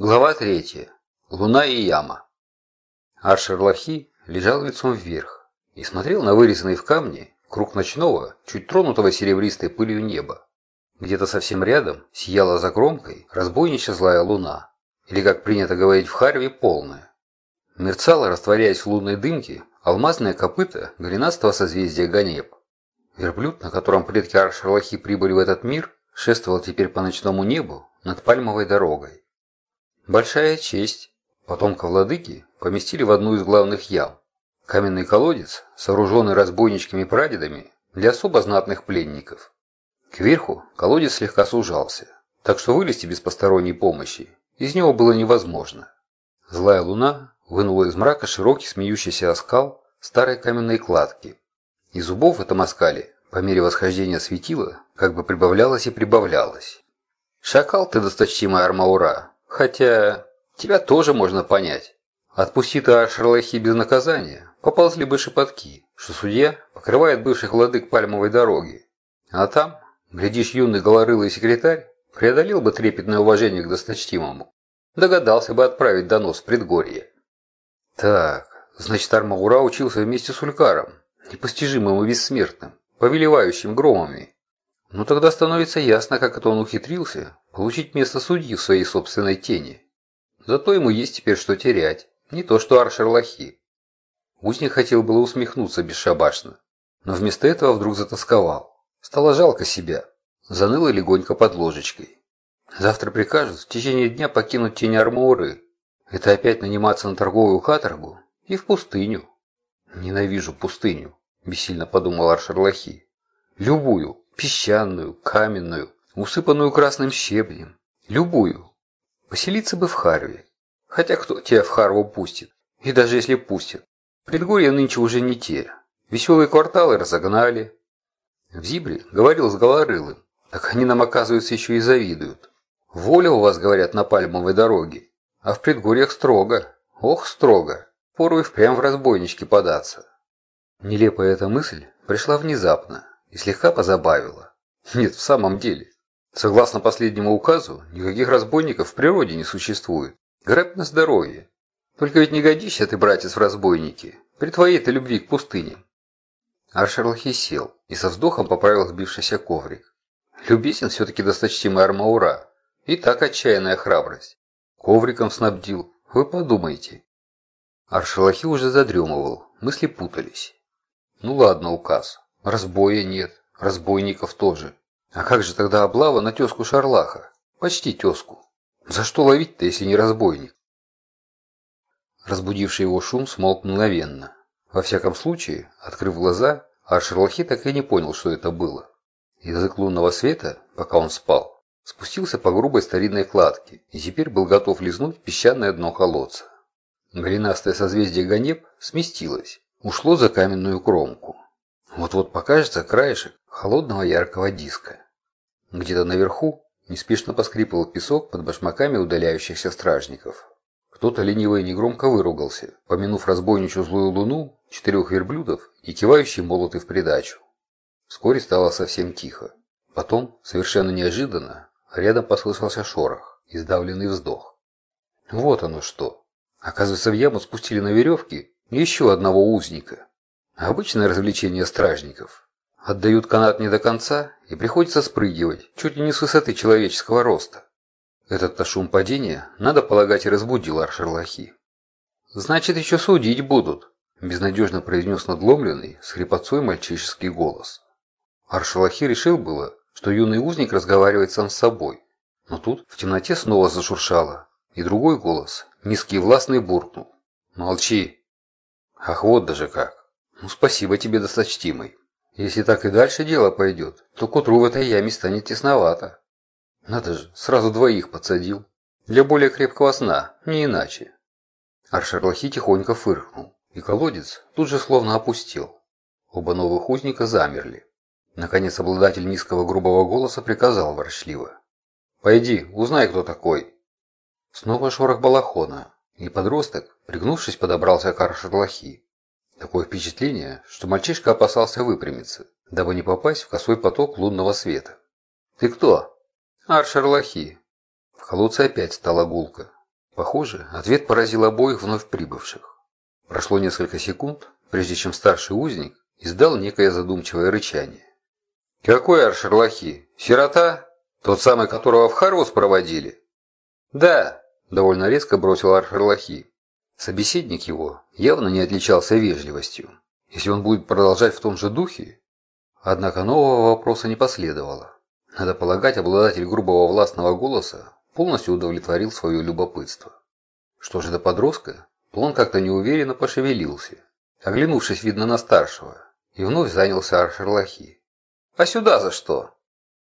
Глава третья. Луна и яма. Аршер Лахи лежал лицом вверх и смотрел на вырезанный в камне круг ночного, чуть тронутого серебристой пылью неба. Где-то совсем рядом сияла за кромкой разбойничья злая луна, или, как принято говорить в Харве, полная. Мерцала, растворяясь в лунной дымке, алмазное копыто голенастого созвездия Ганеб. Верблюд, на котором предки Аршерлахи прибыли в этот мир, шествовал теперь по ночному небу над пальмовой дорогой. Большая честь. Потомка владыки поместили в одну из главных ям. Каменный колодец, сооруженный разбойничками-прадедами для особо знатных пленников. Кверху колодец слегка сужался, так что вылезти без посторонней помощи из него было невозможно. Злая луна вынула из мрака широкий смеющийся оскал старой каменной кладки. И зубов в этом оскале, по мере восхождения светила, как бы прибавлялось и прибавлялось. «Шакал ты, досточтимая Армаура, Хотя тебя тоже можно понять. Отпусти ты Шарлахи без наказания, поползли бы шепотки, что судья покрывает бывших владык пальмовой дороги. А там, глядишь, юный голорылый секретарь преодолел бы трепетное уважение к досточтимому. Догадался бы отправить донос в предгорье. Так, значит, Армаура учился вместе с Улькаром, непостижимым и бессмертным, повелевающим громами. Ну тогда становится ясно, как это он ухитрился получить место судьи в своей собственной тени. Зато ему есть теперь что терять, не то что Аршерлахи. Узник хотел было усмехнуться бесшабашно, но вместо этого вдруг затасковал. Стало жалко себя. Заныло легонько под ложечкой. Завтра прикажут в течение дня покинуть тень Армауры. Это опять наниматься на торговую каторгу и в пустыню. Ненавижу пустыню, бессильно подумал Аршерлахи. Любую, песчаную, каменную, усыпанную красным щебнем. Любую. Поселиться бы в Харве. Хотя кто тебя в Харву пустит? И даже если пустит. Предгорье нынче уже не те. Веселые кварталы разогнали. В Зибре говорил с Голорылым. Так они нам, оказывается, еще и завидуют. Воля у вас, говорят, на пальмовой дороге. А в предгорьях строго. Ох, строго. Пору и впрямь в разбойнички податься. Нелепая эта мысль пришла внезапно и слегка позабавила. Нет, в самом деле. Согласно последнему указу, никаких разбойников в природе не существует. Грабь на здоровье. Только ведь не годишься ты, братец, в разбойники, при твоей-то любви к пустыне. Аршерлахи сел и со вздохом поправил сбившийся коврик. Любезен все-таки досточтимый Армаура. И так отчаянная храбрость. Ковриком снабдил. Вы подумайте. Аршалахи уже задремывал, мысли путались. Ну ладно, указ. Разбоя нет, разбойников тоже. А как же тогда облава на тезку Шарлаха? Почти тезку. За что ловить-то, если не разбойник? Разбудивший его шум смолк мгновенно. Во всяком случае, открыв глаза, а Шерлахи так и не понял, что это было. Язык лунного света, пока он спал, спустился по грубой старинной кладке и теперь был готов лизнуть песчаное дно колодца. Голенастое созвездие Ганеб сместилось, ушло за каменную кромку. Вот-вот покажется краешек холодного яркого диска. Где-то наверху неспешно поскрипывал песок под башмаками удаляющихся стражников. Кто-то лениво и негромко выругался, помянув разбойничью злую луну, четырех верблюдов и кивающий молоты в придачу. Вскоре стало совсем тихо. Потом, совершенно неожиданно, рядом послышался шорох и сдавленный вздох. Вот оно что. Оказывается, в яму спустили на веревке еще одного узника. Обычное развлечение стражников. Отдают канат не до конца, и приходится спрыгивать, чуть ли не с высоты человеческого роста. Этот-то шум падения, надо полагать, и разбудил Аршерлахи. «Значит, еще судить будут», – безнадежно произнес надломленный, с хрипотцой мальчишеский голос. Аршерлахи решил было, что юный узник разговаривает сам с собой. Но тут в темноте снова зашуршало, и другой голос, низкий властный, буркнул. «Молчи!» «Ах, вот даже как!» Ну, спасибо тебе, досточтимый. Если так и дальше дело пойдет, то к утру в этой яме станет тесновато. Надо же, сразу двоих подсадил. Для более крепкого сна, не иначе. Аршерлахи тихонько фыркнул, и колодец тут же словно опустил. Оба новых узника замерли. Наконец обладатель низкого грубого голоса приказал ворчливо. «Пойди, узнай, кто такой». Снова шорох балахона, и подросток, пригнувшись, подобрался к Аршерлахи. Такое впечатление, что мальчишка опасался выпрямиться, дабы не попасть в косой поток лунного света. «Ты кто?» «Аршер Лохи». В колодце опять стала гулка. Похоже, ответ поразил обоих вновь прибывших. Прошло несколько секунд, прежде чем старший узник издал некое задумчивое рычание. «Какой Аршерлахи? Сирота? Тот самый, которого в Харус проводили?» «Да», — довольно резко бросил Аршерлахи. Собеседник его явно не отличался вежливостью. Если он будет продолжать в том же духе... Однако нового вопроса не последовало. Надо полагать, обладатель грубого властного голоса полностью удовлетворил свое любопытство. Что же до подростка, то он как-то неуверенно пошевелился, оглянувшись, видно, на старшего, и вновь занялся Аршерлахи. «А сюда за что?»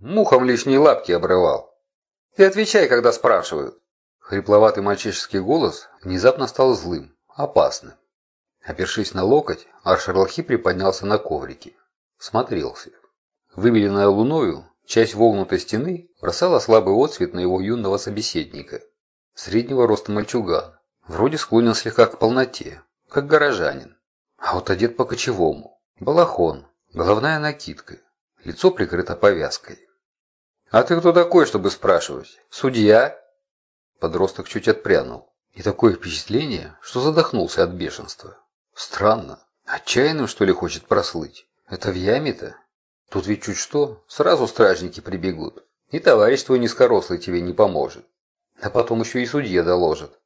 «Мухом лишние лапки обрывал». «Ты отвечай, когда спрашивают». Хрипловатый мальчишеский голос внезапно стал злым, опасным. Опершись на локоть, Аршерлахи приподнялся на коврике. Смотрелся. Выбеленная луною, часть вогнутой стены бросала слабый отсвет на его юного собеседника. Среднего роста мальчуган. Вроде склонен слегка к полноте, как горожанин. А вот одет по-кочевому. Балахон, головная накидка, лицо прикрыто повязкой. «А ты кто такой, чтобы спрашивать? Судья?» Подросток чуть отпрянул. И такое впечатление, что задохнулся от бешенства. Странно. Отчаянным, что ли, хочет прослыть? Это в яме-то? Тут ведь чуть что, сразу стражники прибегут. И товарищ твой низкорослый тебе не поможет. А потом еще и судье доложит.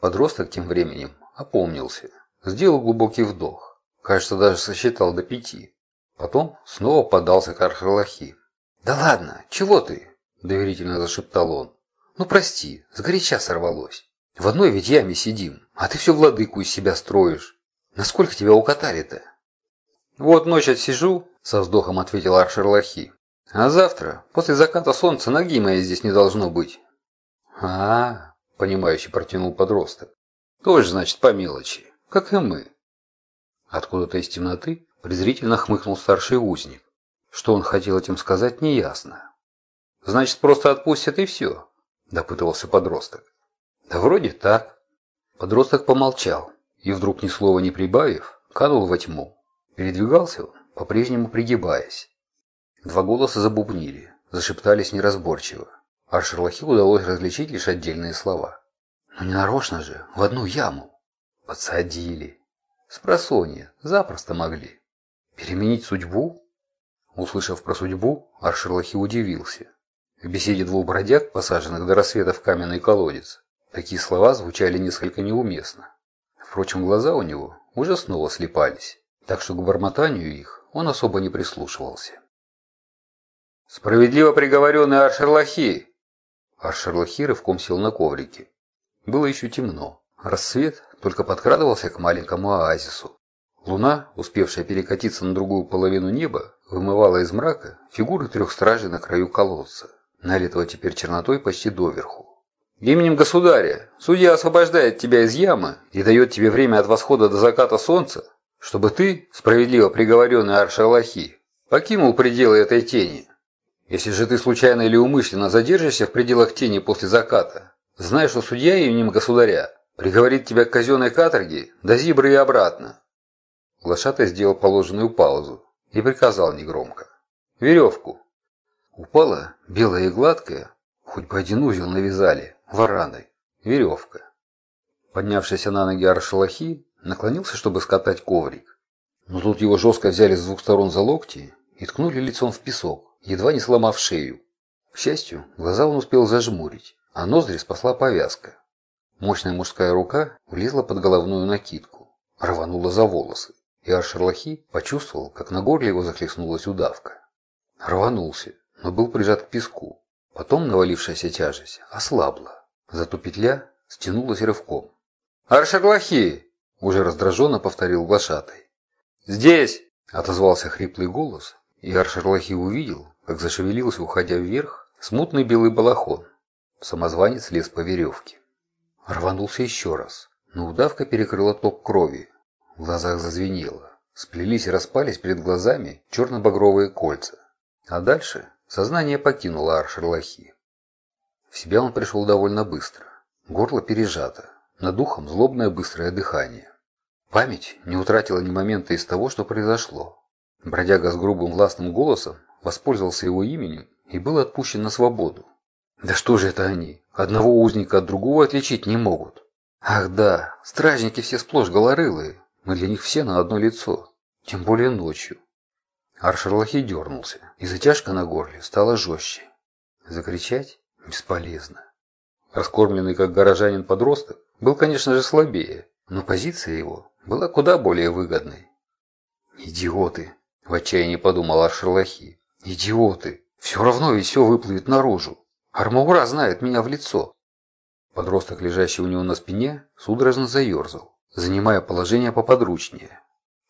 Подросток тем временем опомнился. Сделал глубокий вдох. Кажется, даже сосчитал до пяти. Потом снова подался к Архалахи. «Да ладно, чего ты?» – доверительно зашептал он. «Ну прости, сгоряча сорвалось. В одной ведь яме сидим, а ты все владыку из себя строишь. Насколько тебя укатали-то?» «Вот ночь отсижу», – со вздохом ответил Аршерлахи. «А завтра, после заката солнца, ноги моей здесь не должно быть». «А, -а, понимающе протянул подросток. «Тоже, значит, по мелочи, как и мы». Откуда-то из темноты презрительно хмыкнул старший узник. Что он хотел этим сказать, неясно. «Значит, просто отпустят и все?» – допытывался подросток. «Да вроде так». Подросток помолчал и, вдруг ни слова не прибавив, канул во тьму. Передвигался по-прежнему пригибаясь. Два голоса забубнили, зашептались неразборчиво, а Шерлахи удалось различить лишь отдельные слова. «Но не нарочно же, в одну яму!» «Подсадили!» «Спросонья, запросто могли!» «Переменить судьбу?» Услышав про судьбу, Аршерлахи удивился. В беседе двух бродяг, посаженных до рассвета в каменный колодец, такие слова звучали несколько неуместно. Впрочем, глаза у него уже снова слепались так что к бормотанию их он особо не прислушивался. «Справедливо приговоренный Аршерлахи!» Аршерлахи рывком сел на коврике. Было еще темно. Рассвет только подкрадывался к маленькому оазису. Луна, успевшая перекатиться на другую половину неба, вымывала из мрака фигуры трех стражей на краю колодца, налитого теперь чернотой почти доверху. «Именем государя, судья освобождает тебя из ямы и дает тебе время от восхода до заката солнца чтобы ты, справедливо приговоренный Аршалахи, покинул пределы этой тени. Если же ты случайно или умышленно задержишься в пределах тени после заката, знай, что судья именем государя приговорит тебя к казенной каторге до Зибры и обратно. Глашатай сделал положенную паузу и приказал негромко. «Веревку». Упала белая и гладкая, хоть бы один узел навязали, вараной, веревка. Поднявшийся на ноги Аршалахи наклонился, чтобы скатать коврик. Но тут его жестко взяли с двух сторон за локти и ткнули лицом в песок, едва не сломав шею. К счастью, глаза он успел зажмурить, а ноздри спасла повязка. Мощная мужская рука влезла под головную накидку, рванула за волосы, и Аршерлахи почувствовал, как на горле его захлестнулась удавка. Рванулся, но был прижат к песку. Потом навалившаяся тяжесть ослабла, зато петля стянулась рывком. «Аршерлахи!» Уже раздраженно повторил глашатай. «Здесь!» – отозвался хриплый голос, и Аршерлахи увидел, как зашевелился, уходя вверх, смутный белый балахон. Самозванец лез по веревке. Рванулся еще раз, но удавка перекрыла ток крови. В глазах зазвенело. Сплелись и распались перед глазами черно-багровые кольца. А дальше сознание покинуло Аршерлахи. В себя он пришел довольно быстро. Горло пережато. Над духом злобное быстрое дыхание. Память не утратила ни момента из того, что произошло. Бродяга с грубым властным голосом воспользовался его именем и был отпущен на свободу. Да что же это они? Одного узника от другого отличить не могут. Ах да, стражники все сплошь голорылые. Мы для них все на одно лицо. Тем более ночью. Аршерлахи дернулся, и затяжка на горле стала жестче. Закричать бесполезно. Раскормленный как горожанин подросток был, конечно же, слабее, но позиция его была куда более выгодной. «Идиоты!» – в отчаянии подумал Аршерлахи. «Идиоты! Все равно ведь все выплывет наружу. Армаура знает меня в лицо». Подросток, лежащий у него на спине, судорожно заерзал, занимая положение поподручнее.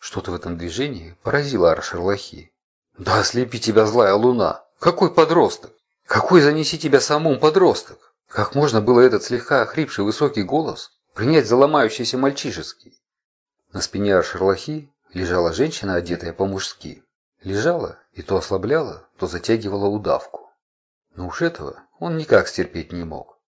Что-то в этом движении поразило Аршерлахи. «Да ослепи тебя злая луна! Какой подросток? Какой занеси тебя самум подросток? Как можно было этот слегка охрипший высокий голос принять за ломающийся мальчишеский?» На спине Аршерлахи лежала женщина, одетая по-мужски. Лежала и то ослабляла, то затягивала удавку. Но уж этого он никак стерпеть не мог.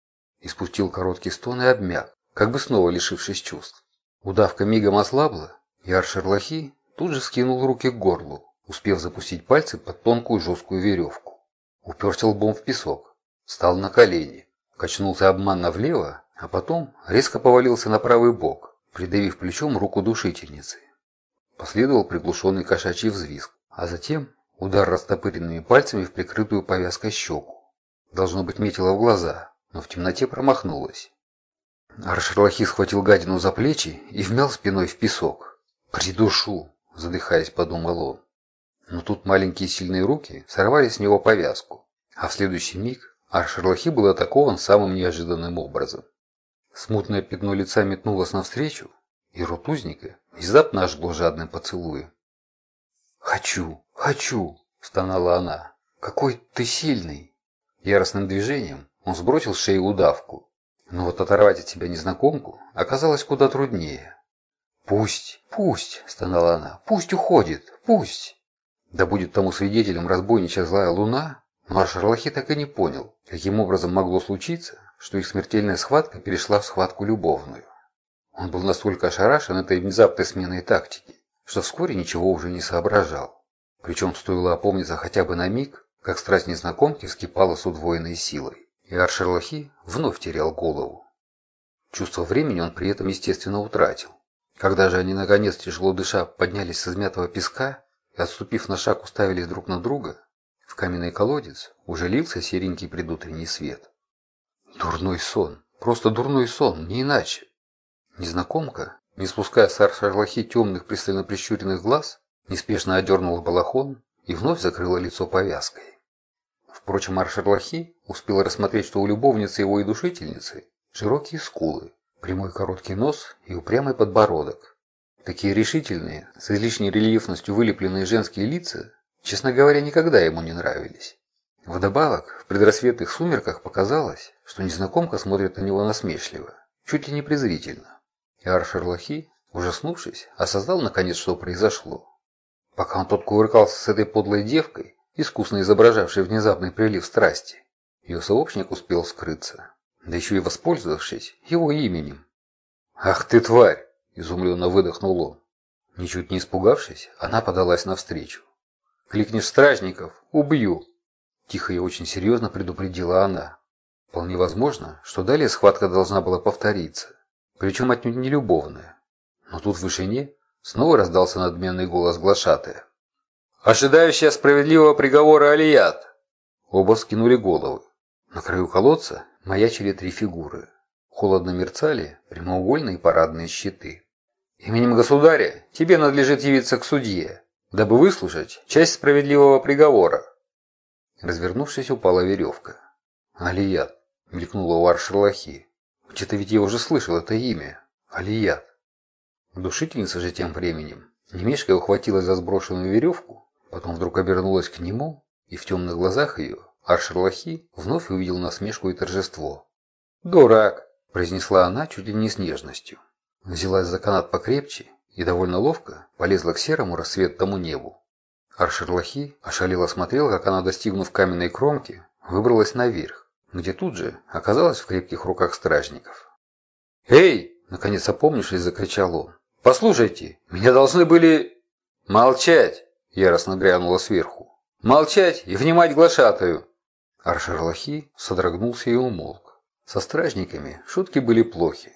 Испустил короткий стон и обмяк, как бы снова лишившись чувств. Удавка мигом ослабла, и Аршерлахи тут же скинул руки к горлу, успев запустить пальцы под тонкую жесткую веревку. Уперся лбом в песок, встал на колени, качнулся обманно влево, а потом резко повалился на правый бок, придавив плечом руку душительницы. Последовал приглушенный кошачий взвизг, а затем удар растопыренными пальцами в прикрытую повязкой щеку. Должно быть, метило в глаза, но в темноте промахнулась. Аршерлахи схватил гадину за плечи и вмял спиной в песок. «Придушу!» – задыхаясь, подумал он. Но тут маленькие сильные руки сорвали с него повязку, а в следующий миг Аршерлахи был атакован самым неожиданным образом. Смутное пятно лица метнулось навстречу, и рот узника внезапно ожгло жадным поцелуем. «Хочу, хочу!» – стонала она. «Какой ты сильный!» Яростным движением он сбросил с шеи удавку. Но вот оторвать от себя незнакомку оказалось куда труднее. «Пусть, пусть!» – стонала она. «Пусть уходит! Пусть!» Да будет тому свидетелем разбойничья злая луна, но Аршерлахи так и не понял, каким образом могло случиться, что их смертельная схватка перешла в схватку любовную. Он был настолько ошарашен этой внезапной сменой тактики, что вскоре ничего уже не соображал. Причем стоило опомниться хотя бы на миг, как страсть незнакомки вскипала с удвоенной силой, и Аршерлахи вновь терял голову. Чувство времени он при этом, естественно, утратил. Когда же они, наконец, тяжело дыша, поднялись с измятого песка и, отступив на шаг, уставились друг на друга, в каменный колодец уже лился серенький предутренний свет. Дурной сон, просто дурной сон, не иначе. Незнакомка, не спуская с Аршерлахи темных пристально прищуренных глаз, неспешно одернула балахон и вновь закрыла лицо повязкой. Впрочем, Аршерлахи успел рассмотреть, что у любовницы его и душительницы широкие скулы, прямой короткий нос и упрямый подбородок. Такие решительные, с излишней рельефностью вылепленные женские лица, честно говоря, никогда ему не нравились. Вдобавок, в предрассветных сумерках показалось, что незнакомка смотрит на него насмешливо, чуть ли не презрительно. И Аршерлахи, ужаснувшись, осознал наконец, что произошло. Пока он тут кувыркался с этой подлой девкой, искусно изображавшей внезапный прилив страсти, ее сообщник успел скрыться, да еще и воспользовавшись его именем. «Ах ты, тварь!» – изумленно выдохнул он. Ничуть не испугавшись, она подалась навстречу. «Кликнешь стражников – убью!» Тихо и очень серьезно предупредила она. Вполне возможно, что далее схватка должна была повториться причем отнюдь не любовная. Но тут в вышине снова раздался надменный голос глашатая. «Ожидающая справедливого приговора Алият!» Оба скинули головы. На краю колодца маячили три фигуры. Холодно мерцали прямоугольные парадные щиты. «Именем государя тебе надлежит явиться к судье, дабы выслушать часть справедливого приговора». Развернувшись, упала веревка. «Алият!» — мелькнула у Аршерлахи. Где-то ведь я уже слышал это имя. Алият. Душительница же тем временем, немешкая ухватилась за сброшенную веревку, потом вдруг обернулась к нему, и в темных глазах ее Аршерлахи вновь увидел насмешку и торжество. «Дурак!» – произнесла она чуть ли не с нежностью. Взялась за канат покрепче и довольно ловко полезла к серому рассветному небу. Аршерлахи ошалело смотрел, как она, достигнув каменной кромки, выбралась наверх где тут же оказалась в крепких руках стражников. «Эй!» – наконец опомнившись, закричал он. «Послушайте, меня должны были...» «Молчать!» – яростно грянуло сверху. «Молчать и внимать глашатую!» Аршерлахи содрогнулся и умолк. Со стражниками шутки были плохи.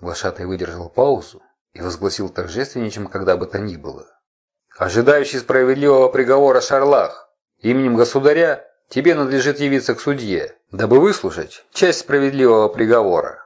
Глашатай выдержал паузу и возгласил торжественнее, чем когда бы то ни было. «Ожидающий справедливого приговора Шарлах, именем государя тебе надлежит явиться к судье, дабы выслушать часть справедливого приговора».